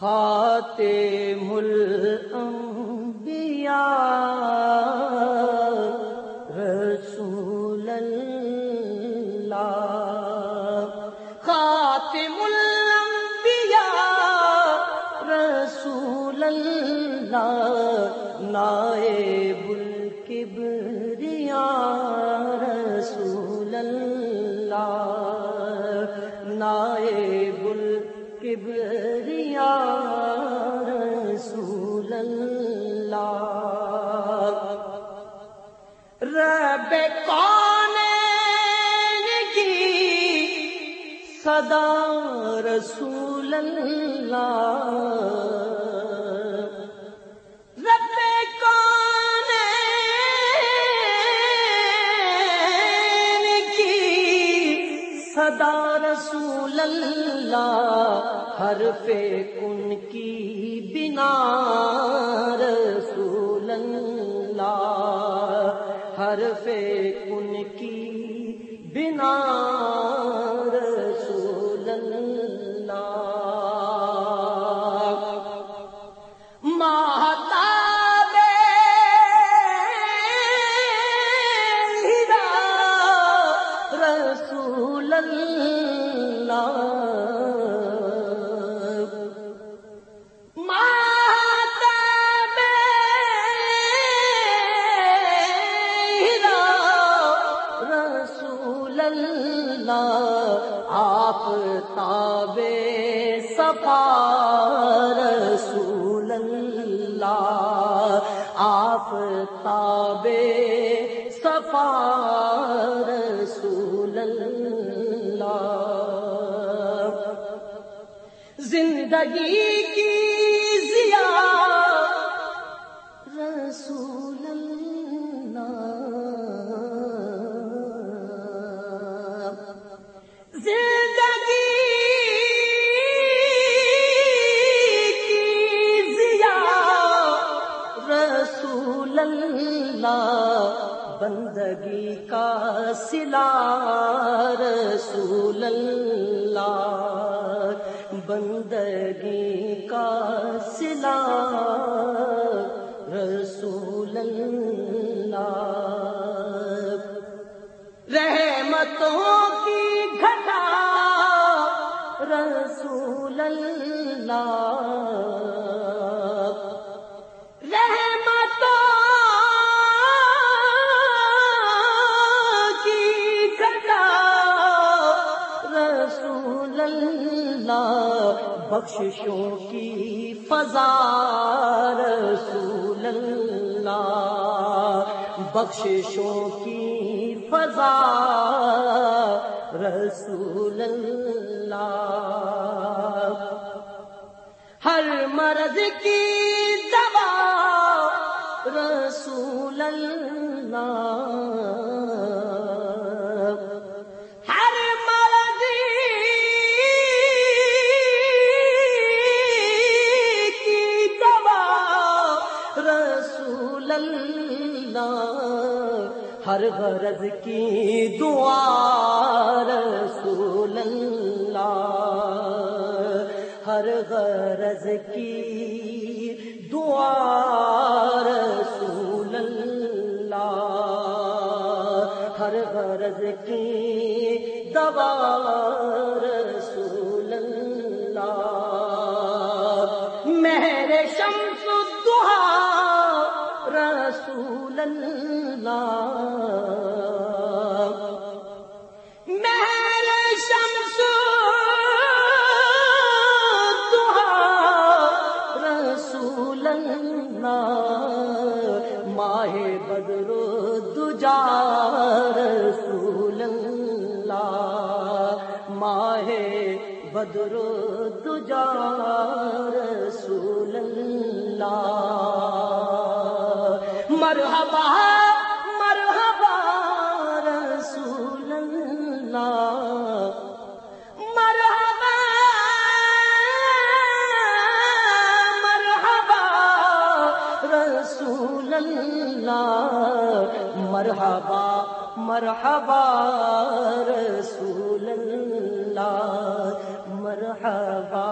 خاتم الانبیاء رسول اللہ خاتم الانبیاء رسول اللہ نائب الکبریاء رسول اللہ نائب الکبریاء اللہ۔ رب کون کی صدا رسول اللہ۔ صدا رسول اللہ ہر پہ کن کی بنا رسول اللہ ہر پہ کن کی بنا اللہ آپ تاب صفا رسول اللہ آپ تاب صفا رسول اللہ زندگی کی ضیا رسول نبی کا سلا رسول اللہ بندگی کا سلا بخششوں کی فضا رسول اللہ۔ بخششوں کی فضا رسول اللہ۔ ہر مرض کی دوا رسول اللہ۔ ہر غرض کی دعا رسول اللہ۔ ہر غرض کی دعا رسول اللہ۔ ہر غرض کی دوا رسول اللہ۔ مہر شمس رسول اللہ۔ مہر ماہ بدر دجا رسول اللہ۔ ماہ بدر دجا رسول اللہ۔ مرحبا مرحبا رسول اللہ. مرحبا مرحبا رسول اللہ. مرحبا مرحبا رسول اللہ. مرحبا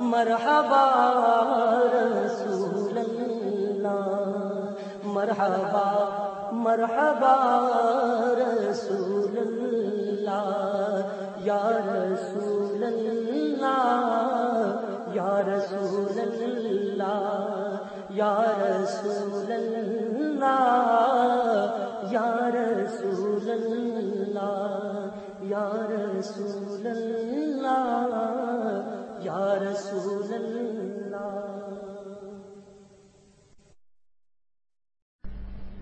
مرحبا مرحبا رسول اللہ یا رسول اللہ یا رسول اللہ یا رسول